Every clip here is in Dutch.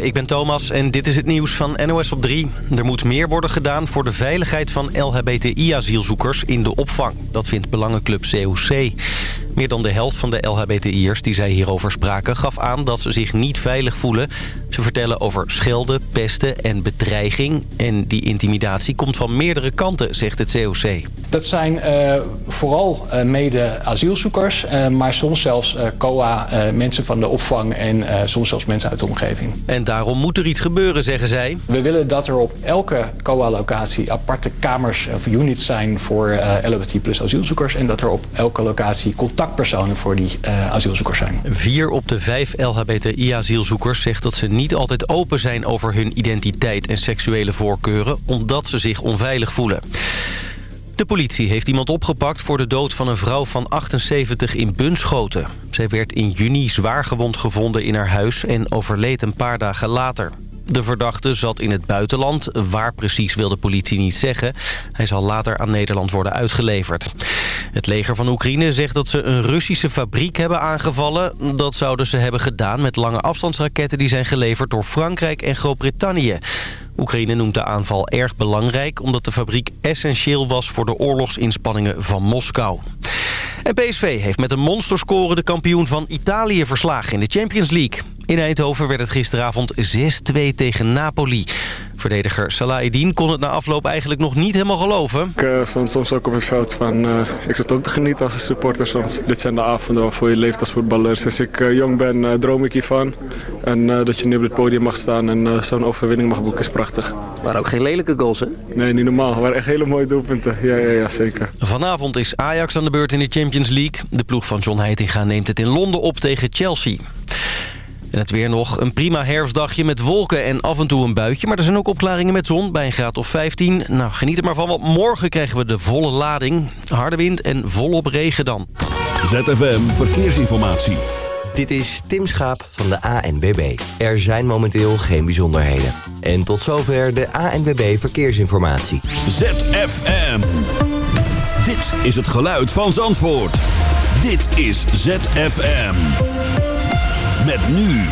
Ik ben Thomas en dit is het nieuws van NOS op 3. Er moet meer worden gedaan voor de veiligheid van LHBTI-asielzoekers in de opvang. Dat vindt belangenclub COC. Meer dan de helft van de LHBTI'ers die zij hierover spraken... gaf aan dat ze zich niet veilig voelen. Ze vertellen over schelden, pesten en bedreiging. En die intimidatie komt van meerdere kanten, zegt het COC. Dat zijn uh, vooral uh, mede-asielzoekers, uh, maar soms zelfs COA, mensen van de opvang... en soms zelfs mensen uit de omgeving. En daarom moet er iets gebeuren, zeggen zij. We willen dat er op elke COA-locatie aparte kamers of units zijn... voor LHBT plus asielzoekers... en dat er op elke locatie contactpersonen voor die asielzoekers zijn. Vier op de vijf LHBTI-asielzoekers zegt dat ze niet altijd open zijn... over hun identiteit en seksuele voorkeuren... omdat ze zich onveilig voelen. De politie heeft iemand opgepakt voor de dood van een vrouw van 78 in Bunschoten. Zij werd in juni zwaargewond gevonden in haar huis en overleed een paar dagen later. De verdachte zat in het buitenland. Waar precies wil de politie niet zeggen. Hij zal later aan Nederland worden uitgeleverd. Het leger van Oekraïne zegt dat ze een Russische fabriek hebben aangevallen. Dat zouden ze hebben gedaan met lange afstandsraketten... die zijn geleverd door Frankrijk en Groot-Brittannië. Oekraïne noemt de aanval erg belangrijk... omdat de fabriek essentieel was voor de oorlogsinspanningen van Moskou. En PSV heeft met een monsterscore de kampioen van Italië verslagen in de Champions League. In Eindhoven werd het gisteravond 6-2 tegen Napoli. Verdediger Salahedin kon het na afloop eigenlijk nog niet helemaal geloven. Ik uh, stond soms ook op het veld van... Uh, ik zat ook te genieten als een supporter soms. Dit zijn de avonden waarvoor je leeft als voetballer. Sinds ik uh, jong ben droom ik hiervan. En dat je nu op het podium mag staan en zo'n overwinning mag boeken is prachtig. Maar ook geen lelijke goals, hè? Nee, niet normaal. Het waren echt hele mooie doelpunten. Ja, ja, ja, zeker. Vanavond is Ajax aan de beurt in de Champions League. De ploeg van John Heitinga neemt het in Londen op tegen Chelsea. En het weer nog een prima herfstdagje met wolken en af en toe een buitje. Maar er zijn ook opklaringen met zon bij een graad of 15. Nou, geniet er maar van, want morgen krijgen we de volle lading. Harde wind en volop regen dan. ZFM Verkeersinformatie. Dit is Tim Schaap van de ANBB. Er zijn momenteel geen bijzonderheden. En tot zover de ANBB Verkeersinformatie. ZFM. Dit is het geluid van Zandvoort. Dit is ZFM. Met nu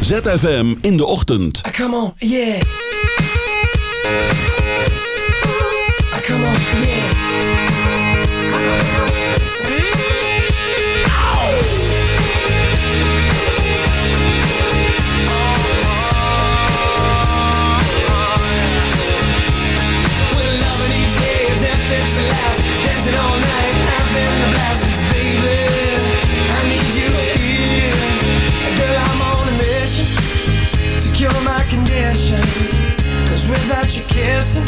ZFM in de ochtend. Ah, come on, yeah. Ah, come on, yeah. Kissing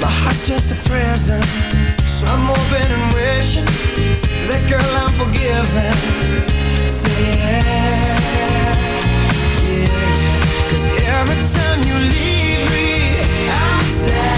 My heart's just a present. So I'm hoping and wishing. That girl I'm forgiven Say Yeah, yeah. Cause every time you leave me I'm sad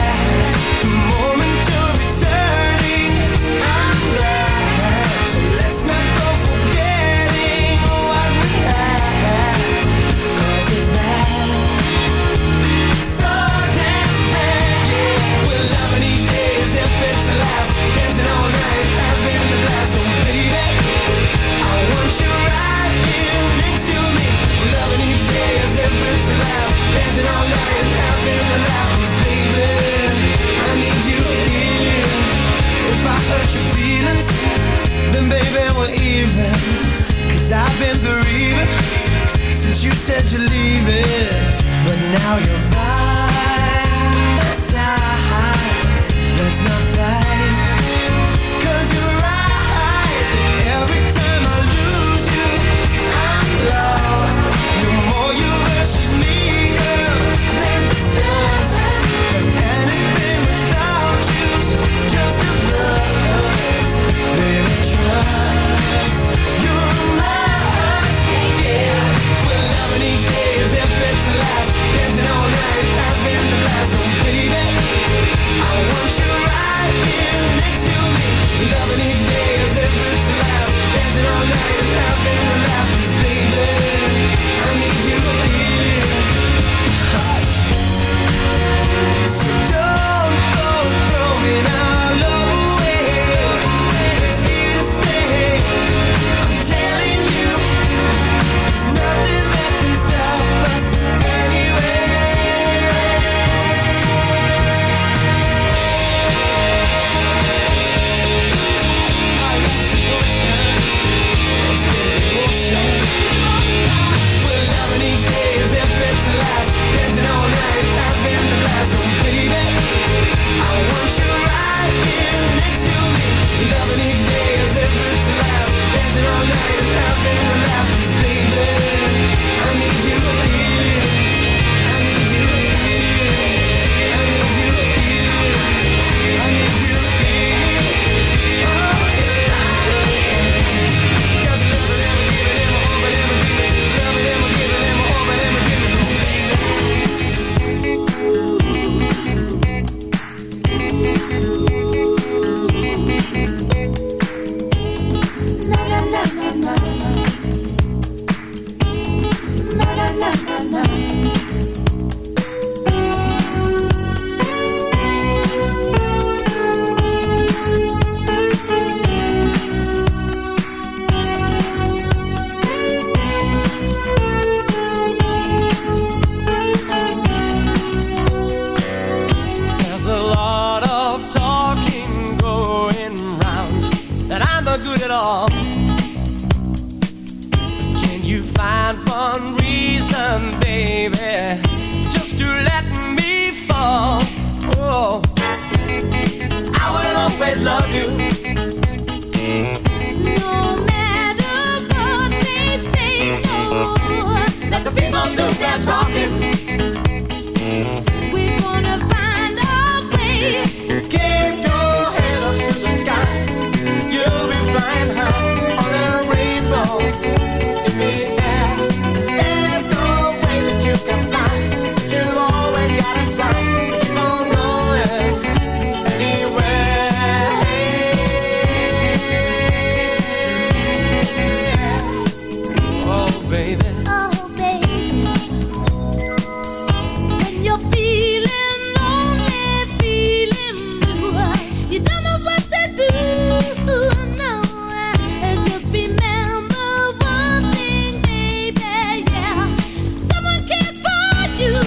do.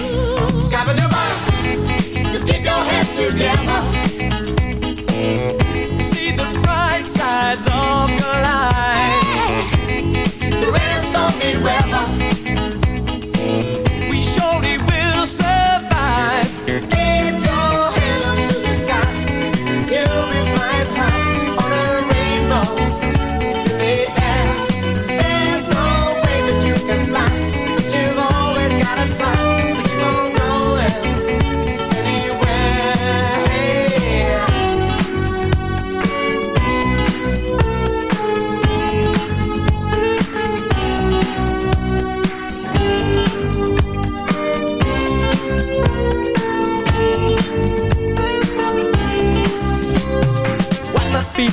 Scabadoo, just keep your head together.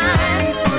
time.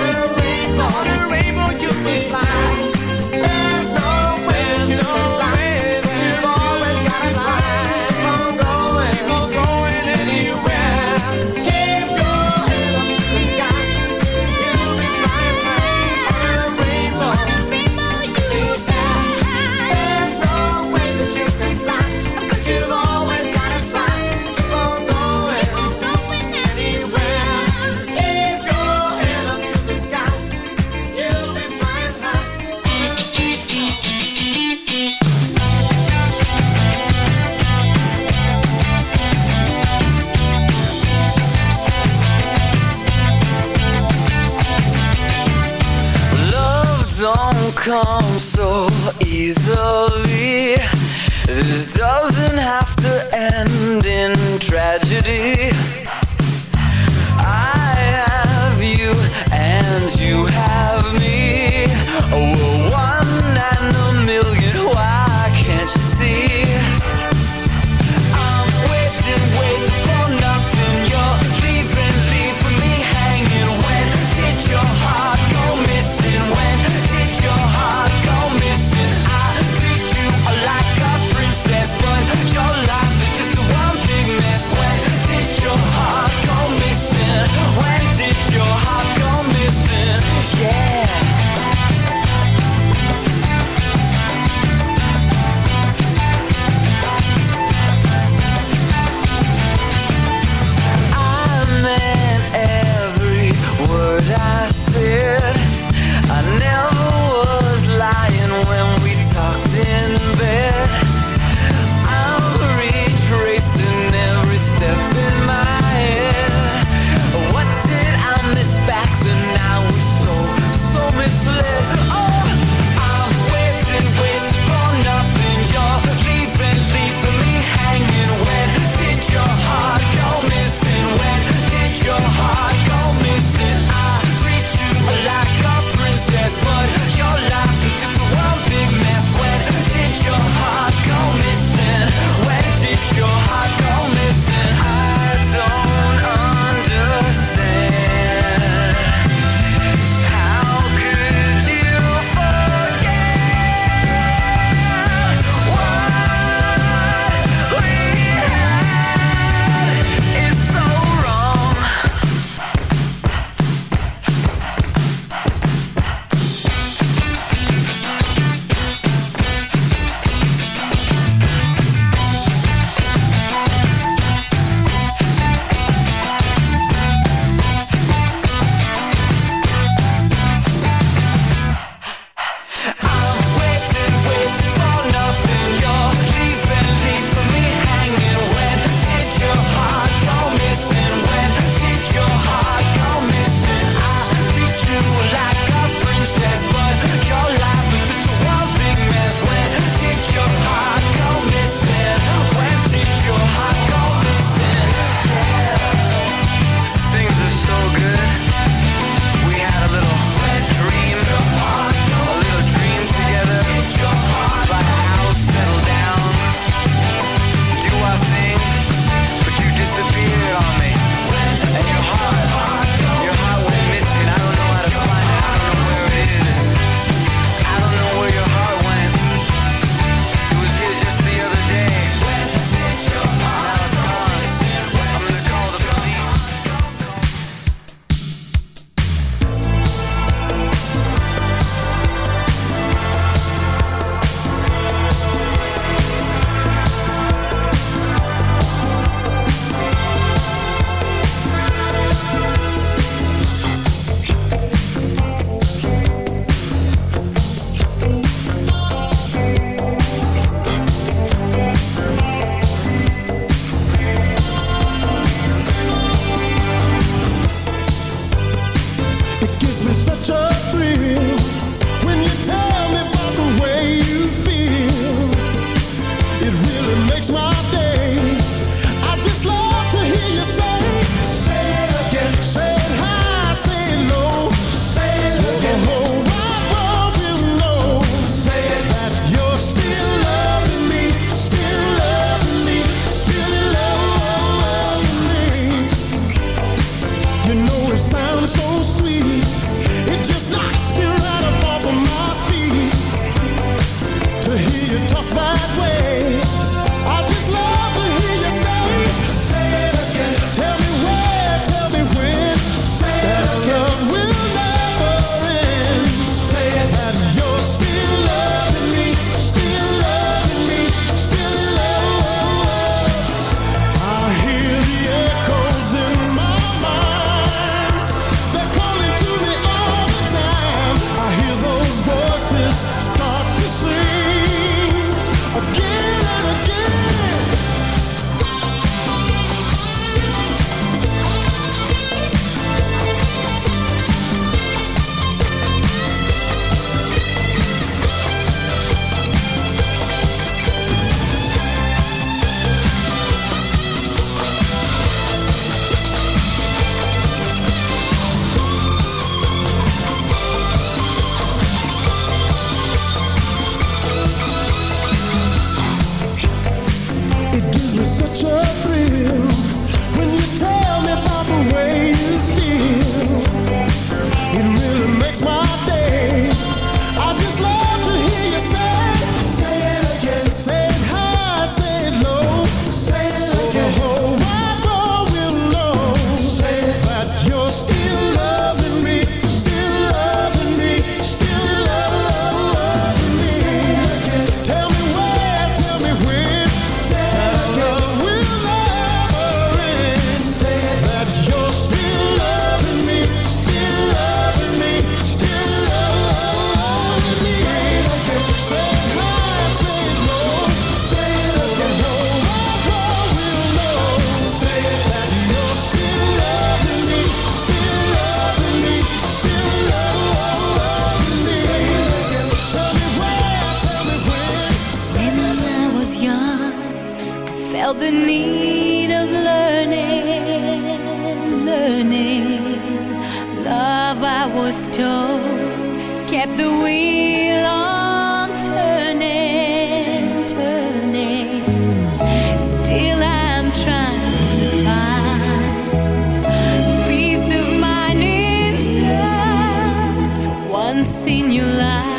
seen you lie.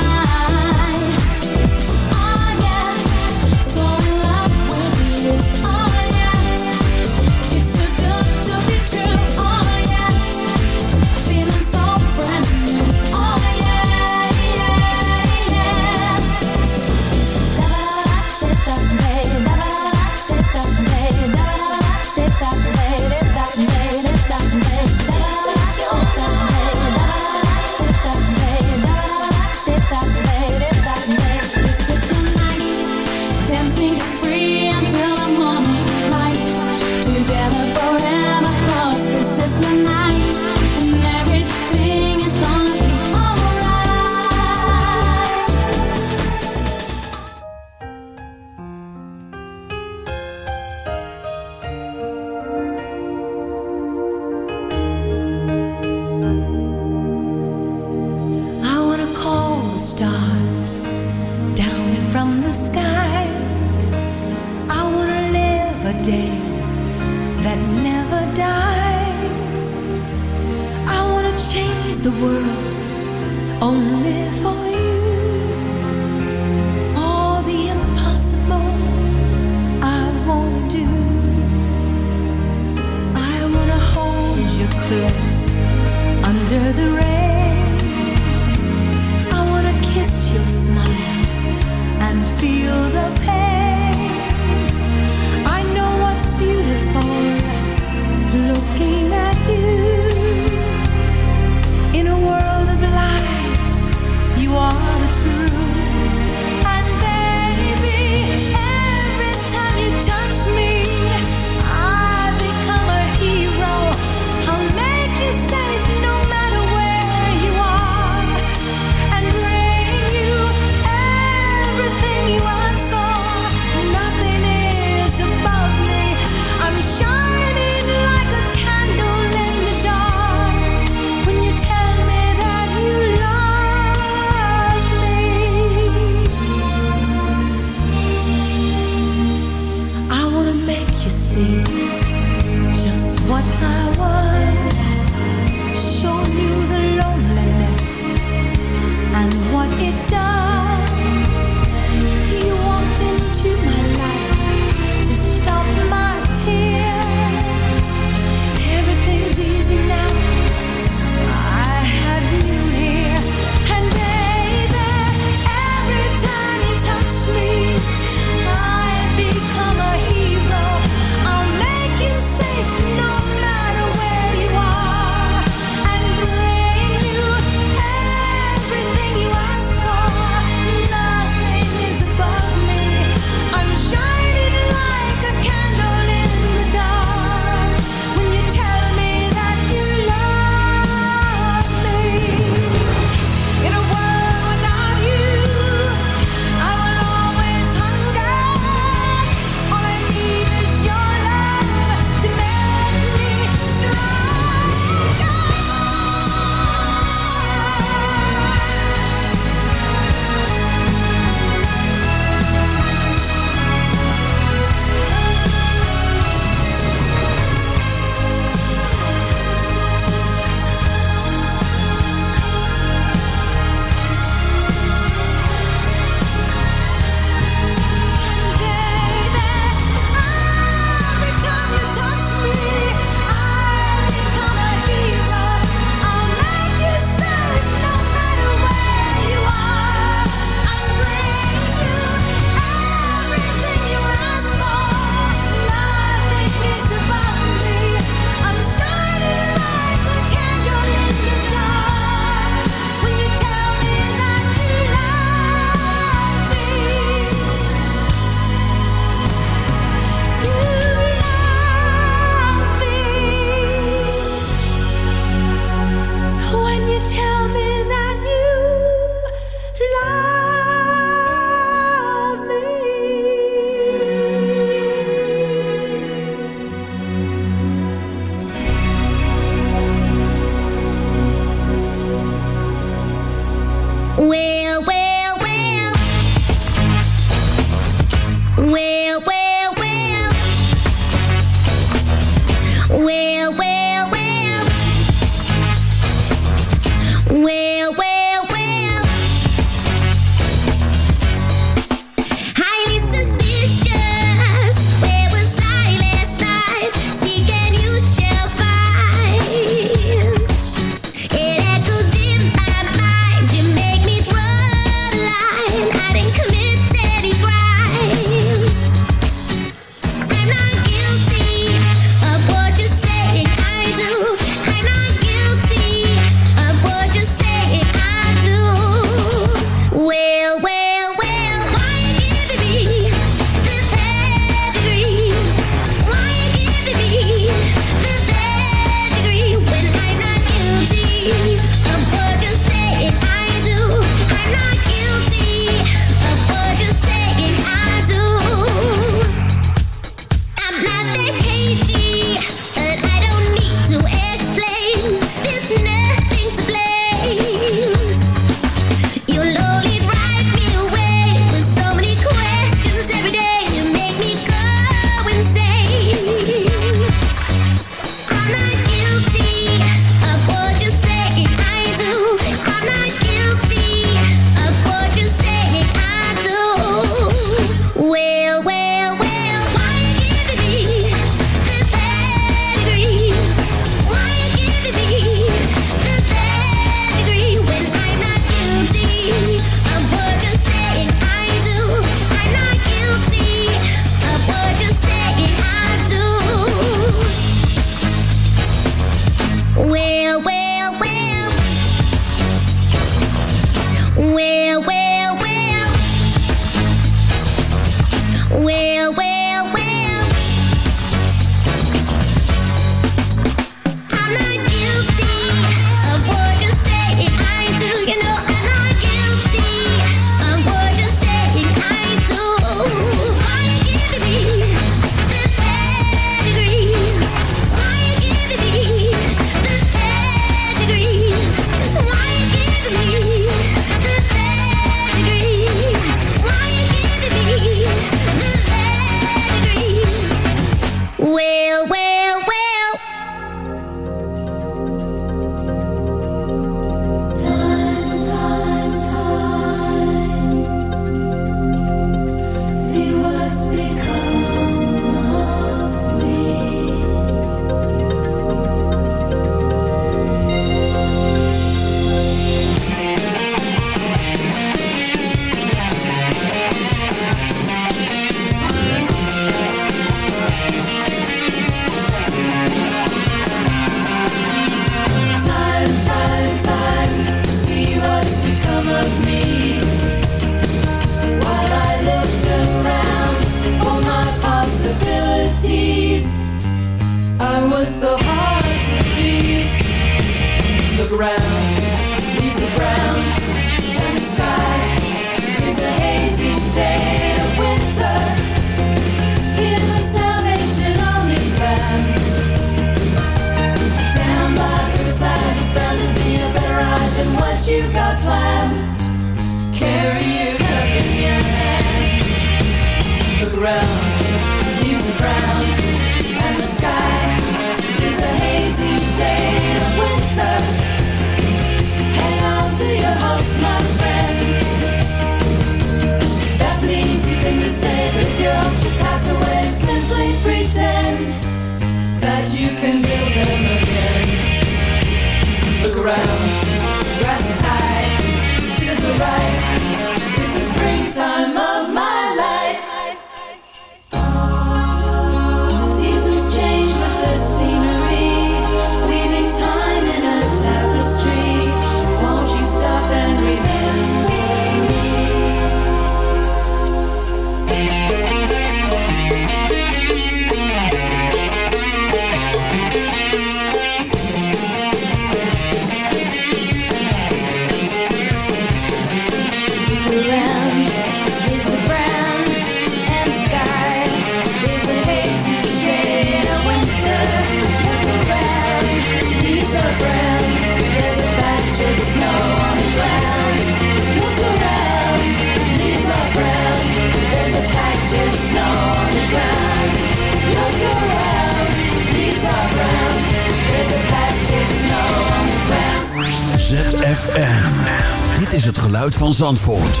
Van Zandvoort.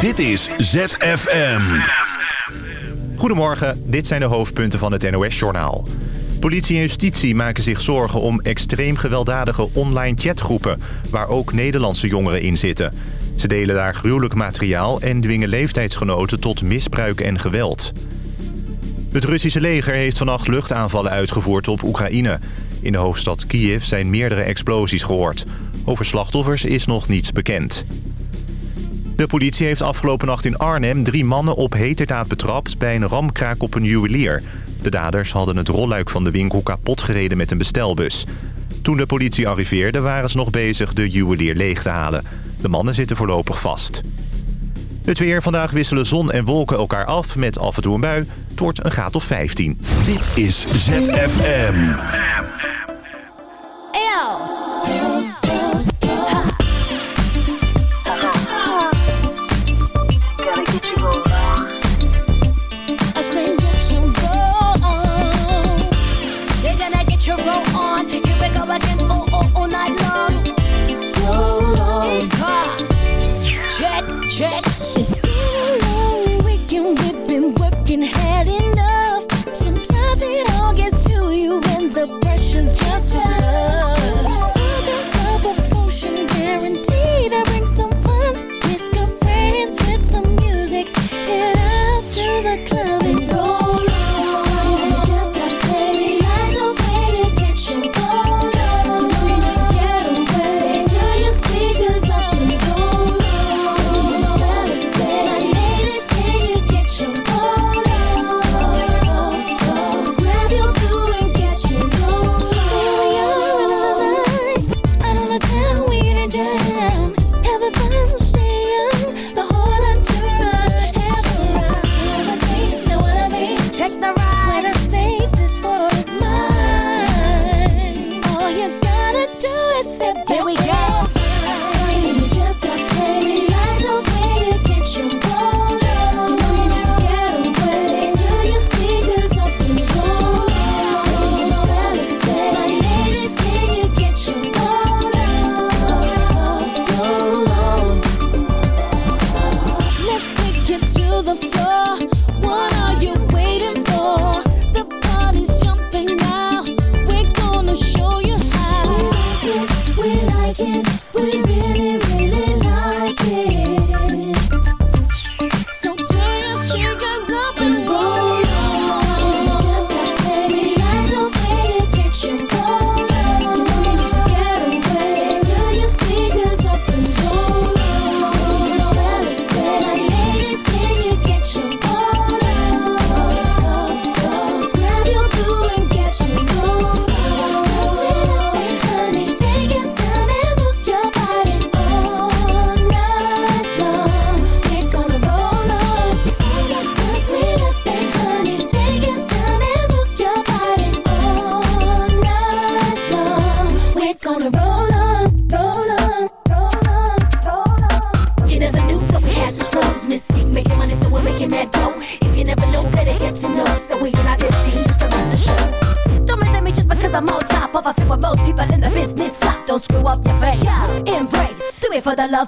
Dit is ZFM. Goedemorgen, dit zijn de hoofdpunten van het NOS-journaal. Politie en justitie maken zich zorgen om extreem gewelddadige online chatgroepen... waar ook Nederlandse jongeren in zitten. Ze delen daar gruwelijk materiaal en dwingen leeftijdsgenoten tot misbruik en geweld. Het Russische leger heeft vannacht luchtaanvallen uitgevoerd op Oekraïne. In de hoofdstad Kiev zijn meerdere explosies gehoord. Over slachtoffers is nog niets bekend. De politie heeft afgelopen nacht in Arnhem drie mannen op heterdaad betrapt... bij een ramkraak op een juwelier. De daders hadden het rolluik van de winkel kapot gereden met een bestelbus. Toen de politie arriveerde waren ze nog bezig de juwelier leeg te halen. De mannen zitten voorlopig vast. Het weer. Vandaag wisselen zon en wolken elkaar af met af en toe een bui. Het wordt een graad of 15. Dit is ZFM. Check,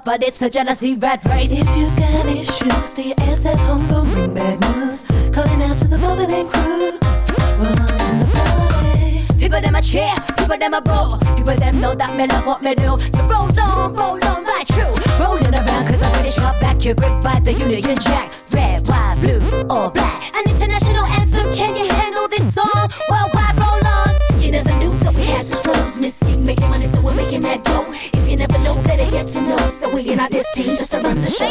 but it's a jealousy red race. If you got issues, stay your ass at home, don't bad news. Calling out to the morning crew, rolling in the party. People them a cheer, people them a boo, people them know that me love what me do. So roll on, roll on, like you, rolling around 'cause I'm pretty sharp back. You're gripped by the Union Jack, red, white, blue, or black. An international anthem, can you handle this song? Worldwide, roll on. You never knew that we had such flows, Missing, making money, so we're making mad dough never know better yet to know. So we in our destiny, just to run the show.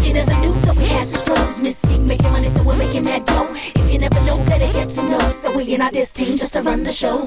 You never knew that we had such flows. Mystique making money, so we're making mad dough. If you never know better yet to know. So we in our destiny, just to run the show.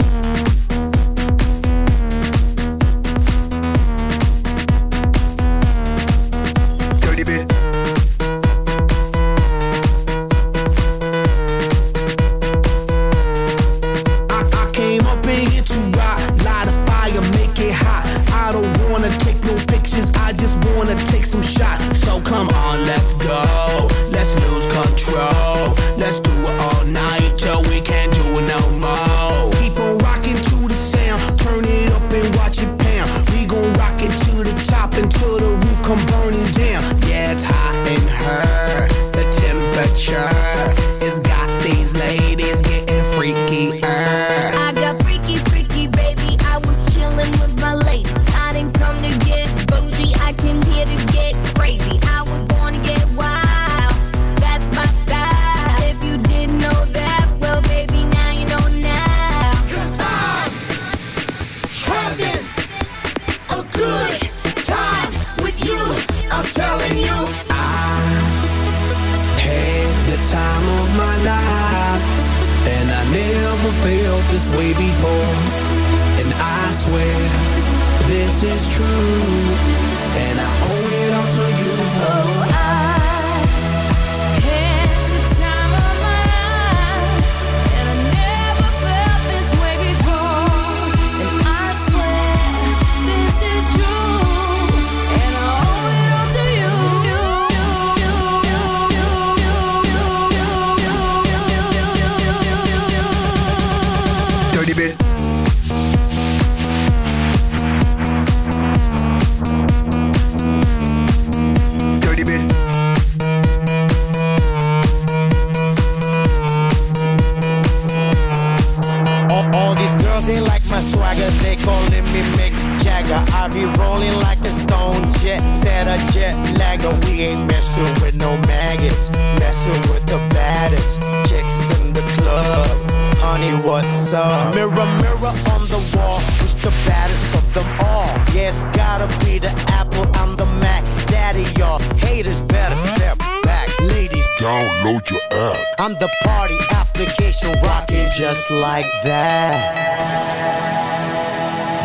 that.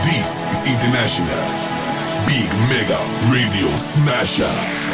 This is International Big Mega Radio Smasher.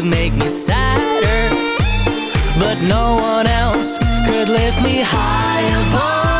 could make me sadder But no one else could lift me high above